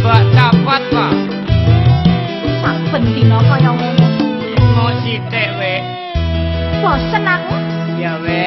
mbak cepet pak. Sak bendino kaya ngono. Mau sithik wek? Bosen aku. Ya wek.